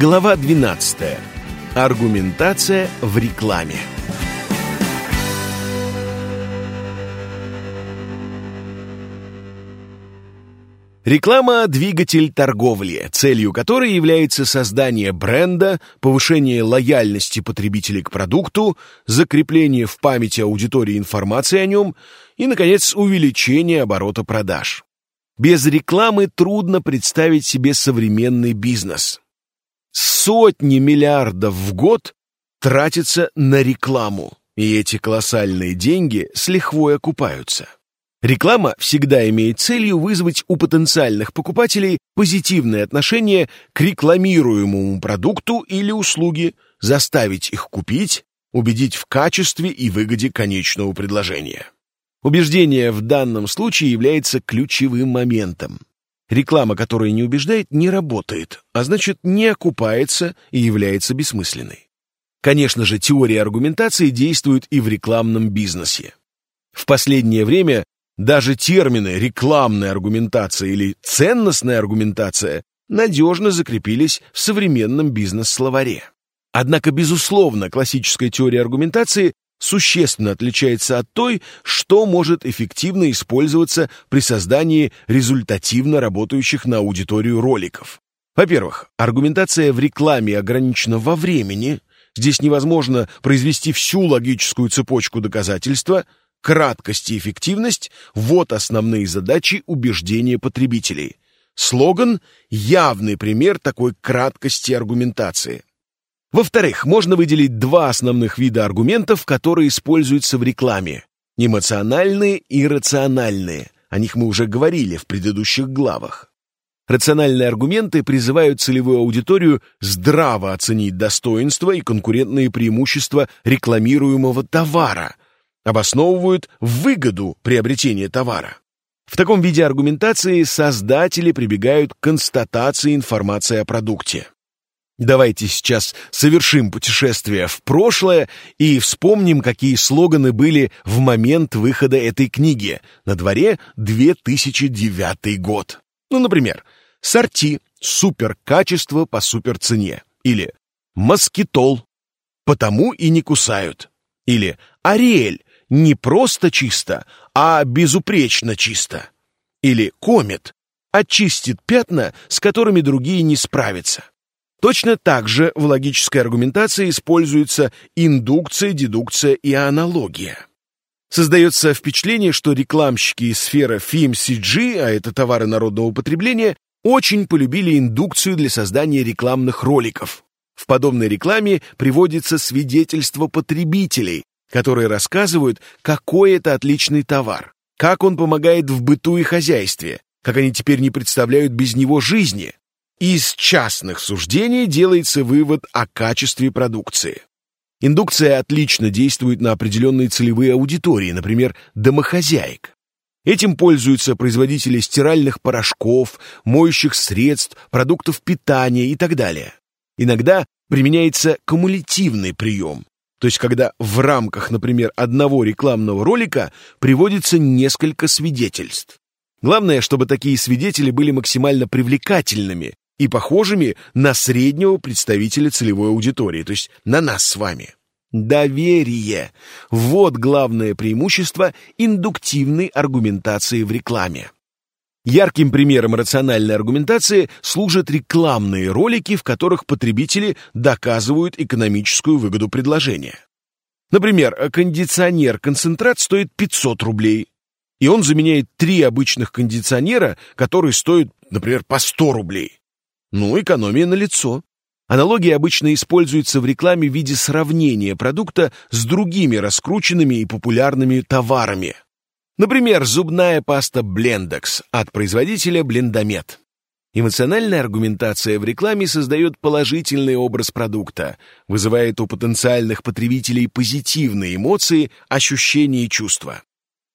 Глава 12. Аргументация в рекламе. Реклама – двигатель торговли, целью которой является создание бренда, повышение лояльности потребителей к продукту, закрепление в памяти аудитории информации о нем и, наконец, увеличение оборота продаж. Без рекламы трудно представить себе современный бизнес. Сотни миллиардов в год тратятся на рекламу, и эти колоссальные деньги с лихвой окупаются. Реклама всегда имеет целью вызвать у потенциальных покупателей позитивное отношение к рекламируемому продукту или услуге, заставить их купить, убедить в качестве и выгоде конечного предложения. Убеждение в данном случае является ключевым моментом. Реклама, которая не убеждает, не работает, а значит, не окупается и является бессмысленной. Конечно же, теория аргументации действует и в рекламном бизнесе. В последнее время даже термины «рекламная аргументация» или «ценностная аргументация» надежно закрепились в современном бизнес-словаре. Однако, безусловно, классическая теория аргументации существенно отличается от той, что может эффективно использоваться при создании результативно работающих на аудиторию роликов. Во-первых, аргументация в рекламе ограничена во времени. Здесь невозможно произвести всю логическую цепочку доказательства. Краткость и эффективность – вот основные задачи убеждения потребителей. Слоган – явный пример такой краткости аргументации. Во-вторых, можно выделить два основных вида аргументов, которые используются в рекламе. Эмоциональные и рациональные. О них мы уже говорили в предыдущих главах. Рациональные аргументы призывают целевую аудиторию здраво оценить достоинства и конкурентные преимущества рекламируемого товара, обосновывают выгоду приобретения товара. В таком виде аргументации создатели прибегают к констатации информации о продукте. Давайте сейчас совершим путешествие в прошлое и вспомним, какие слоганы были в момент выхода этой книги. На дворе 2009 год. Ну, например, «Сорти. Супер качество по супер цене». Или «Москитол. Потому и не кусают». Или «Ариэль. Не просто чисто, а безупречно чисто». Или «Комет. Очистит пятна, с которыми другие не справятся». Точно так же в логической аргументации используются индукция, дедукция и аналогия. Создается впечатление, что рекламщики из сферы FMCG, а это товары народного потребления, очень полюбили индукцию для создания рекламных роликов. В подобной рекламе приводится свидетельство потребителей, которые рассказывают, какой это отличный товар, как он помогает в быту и хозяйстве, как они теперь не представляют без него жизни, из частных суждений делается вывод о качестве продукции. Индукция отлично действует на определенные целевые аудитории, например, домохозяек. Этим пользуются производители стиральных порошков, моющих средств, продуктов питания и так далее. Иногда применяется кумулятивный прием, то есть когда в рамках, например, одного рекламного ролика приводится несколько свидетельств. Главное, чтобы такие свидетели были максимально привлекательными, и похожими на среднего представителя целевой аудитории, то есть на нас с вами. Доверие – вот главное преимущество индуктивной аргументации в рекламе. Ярким примером рациональной аргументации служат рекламные ролики, в которых потребители доказывают экономическую выгоду предложения. Например, кондиционер «Концентрат» стоит 500 рублей, и он заменяет три обычных кондиционера, которые стоят, например, по 100 рублей. Ну, экономия на лицо. Аналогия обычно используется в рекламе в виде сравнения продукта с другими раскрученными и популярными товарами. Например, зубная паста Blendex от производителя Blendamет. Эмоциональная аргументация в рекламе создает положительный образ продукта, вызывает у потенциальных потребителей позитивные эмоции, ощущения и чувства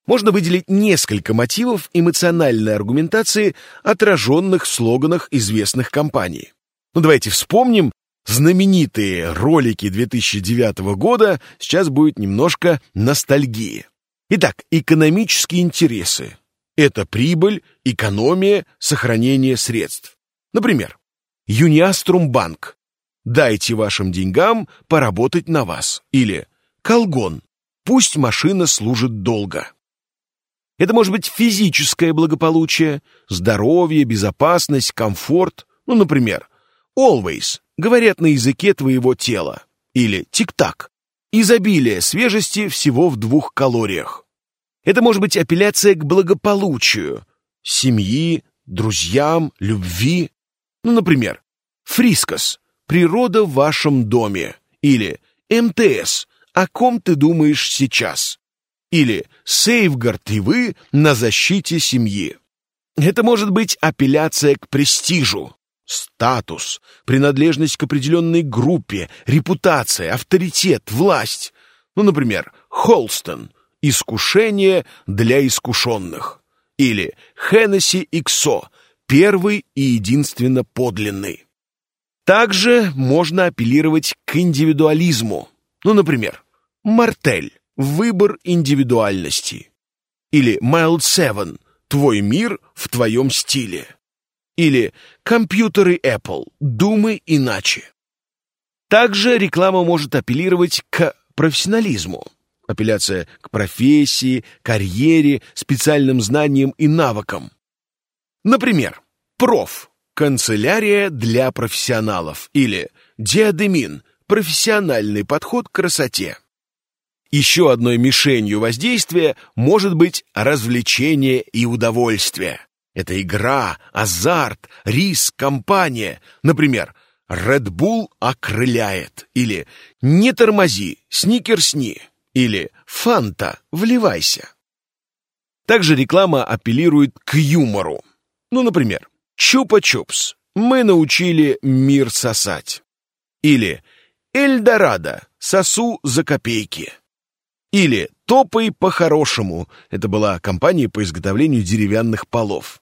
можно выделить несколько мотивов эмоциональной аргументации, отраженных в слоганах известных компаний. Ну давайте вспомним знаменитые ролики 2009 года, сейчас будет немножко ностальгии. Итак, экономические интересы. Это прибыль, экономия, сохранение средств. Например, Юниаструм Банк. «Дайте вашим деньгам поработать на вас» или «Колгон, пусть машина служит долго». Это может быть физическое благополучие, здоровье, безопасность, комфорт. Ну, например, «Always» говорят на языке твоего тела. Или «Tic Tac» изобилие свежести всего в двух калориях. Это может быть апелляция к благополучию, семьи, друзьям, любви. Ну, например, «Фрискос» — природа в вашем доме. Или «МТС» — о ком ты думаешь сейчас. Или «Сейфгард и вы на защите семьи». Это может быть апелляция к престижу, статус, принадлежность к определенной группе, репутация, авторитет, власть. Ну, например, Холстон — искушение для искушенных. Или Хеннесси Иксо — первый и единственно подлинный. Также можно апеллировать к индивидуализму. Ну, например, Мартель Выбор индивидуальности. Или Mild Seven. Твой мир в твоем стиле. Или компьютеры Apple. Думай иначе. Также реклама может апеллировать к профессионализму. Апелляция к профессии, карьере, специальным знаниям и навыкам. Например, проф – канцелярия для профессионалов или диадемин – профессиональный подход к красоте. Еще одной мишенью воздействия может быть развлечение и удовольствие. Это игра, азарт, риск, компания. Например, Red Bull окрыляет. Или «Не тормози, сникерсни». Или «Фанта, вливайся». Также реклама апеллирует к юмору. Ну, например, «Чупа-чупс. Мы научили мир сосать». Или «Эльдорадо. Сосу за копейки». Или «Топай по-хорошему» — это была компания по изготовлению деревянных полов.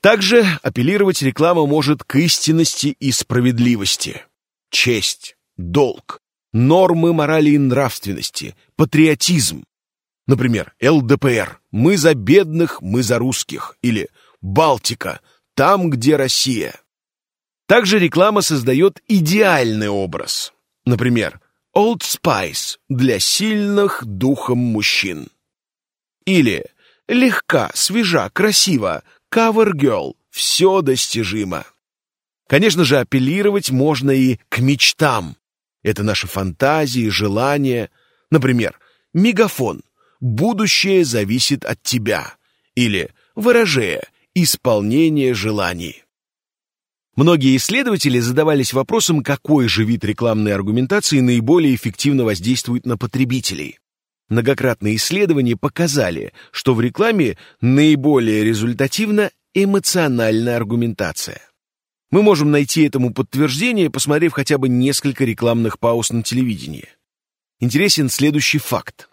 Также апеллировать реклама может к истинности и справедливости. Честь, долг, нормы морали и нравственности, патриотизм. Например, ЛДПР «Мы за бедных, мы за русских» или «Балтика» «Там, где Россия». Также реклама создает идеальный образ. Например, Old Spice для сильных духом мужчин. Или легка, свежа, красиво, Cover Girl, все достижимо. Конечно же, апеллировать можно и к мечтам. Это наши фантазии, желания. Например, мегафон «Будущее зависит от тебя» или выражение «Исполнение желаний». Многие исследователи задавались вопросом, какой же вид рекламной аргументации наиболее эффективно воздействует на потребителей. Многократные исследования показали, что в рекламе наиболее результативна эмоциональная аргументация. Мы можем найти этому подтверждение, посмотрев хотя бы несколько рекламных пауз на телевидении. Интересен следующий факт.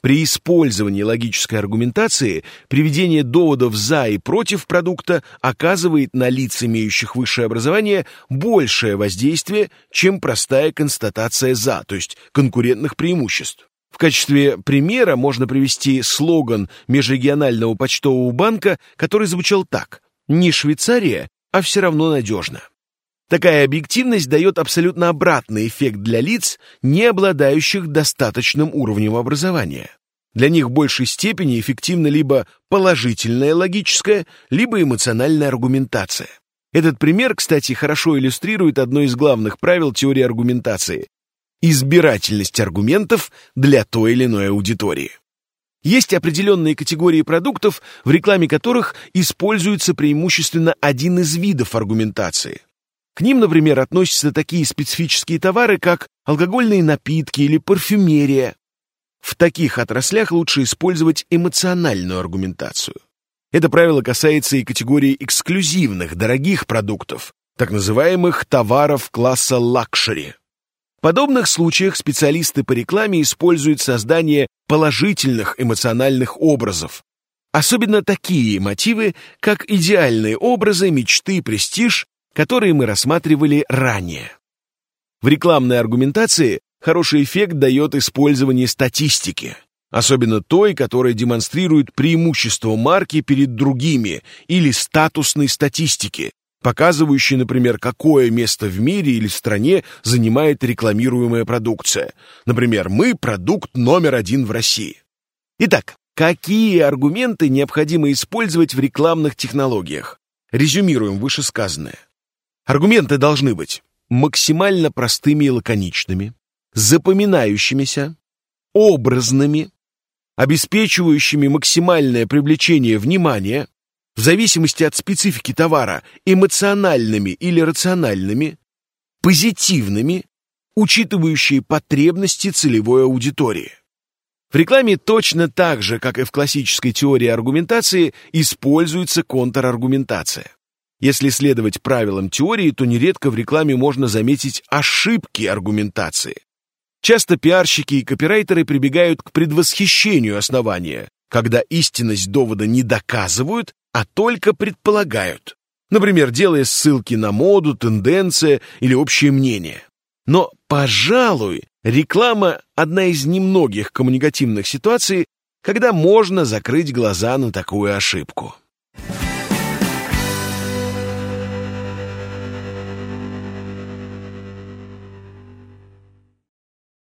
При использовании логической аргументации приведение доводов «за» и «против» продукта оказывает на лиц, имеющих высшее образование, большее воздействие, чем простая констатация «за», то есть конкурентных преимуществ. В качестве примера можно привести слоган межрегионального почтового банка, который звучал так «Не Швейцария, а все равно надежно». Такая объективность дает абсолютно обратный эффект для лиц, не обладающих достаточным уровнем образования. Для них в большей степени эффективна либо положительная логическая, либо эмоциональная аргументация. Этот пример, кстати, хорошо иллюстрирует одно из главных правил теории аргументации – избирательность аргументов для той или иной аудитории. Есть определенные категории продуктов, в рекламе которых используется преимущественно один из видов аргументации. К ним, например, относятся такие специфические товары, как алкогольные напитки или парфюмерия. В таких отраслях лучше использовать эмоциональную аргументацию. Это правило касается и категории эксклюзивных, дорогих продуктов, так называемых товаров класса luxury. В подобных случаях специалисты по рекламе используют создание положительных эмоциональных образов. Особенно такие мотивы, как идеальные образы, мечты, престиж которые мы рассматривали ранее. В рекламной аргументации хороший эффект дает использование статистики, особенно той, которая демонстрирует преимущество марки перед другими или статусной статистики, показывающий, например, какое место в мире или стране занимает рекламируемая продукция. Например, мы продукт номер один в России. Итак, какие аргументы необходимо использовать в рекламных технологиях? Резюмируем вышесказанное. Аргументы должны быть максимально простыми и лаконичными, запоминающимися, образными, обеспечивающими максимальное привлечение внимания, в зависимости от специфики товара, эмоциональными или рациональными, позитивными, учитывающие потребности целевой аудитории. В рекламе точно так же, как и в классической теории аргументации, используется контраргументация. Если следовать правилам теории, то нередко в рекламе можно заметить ошибки аргументации. Часто пиарщики и копирайтеры прибегают к предвосхищению основания, когда истинность довода не доказывают, а только предполагают. Например, делая ссылки на моду, тенденции или общее мнение. Но, пожалуй, реклама – одна из немногих коммуникативных ситуаций, когда можно закрыть глаза на такую ошибку.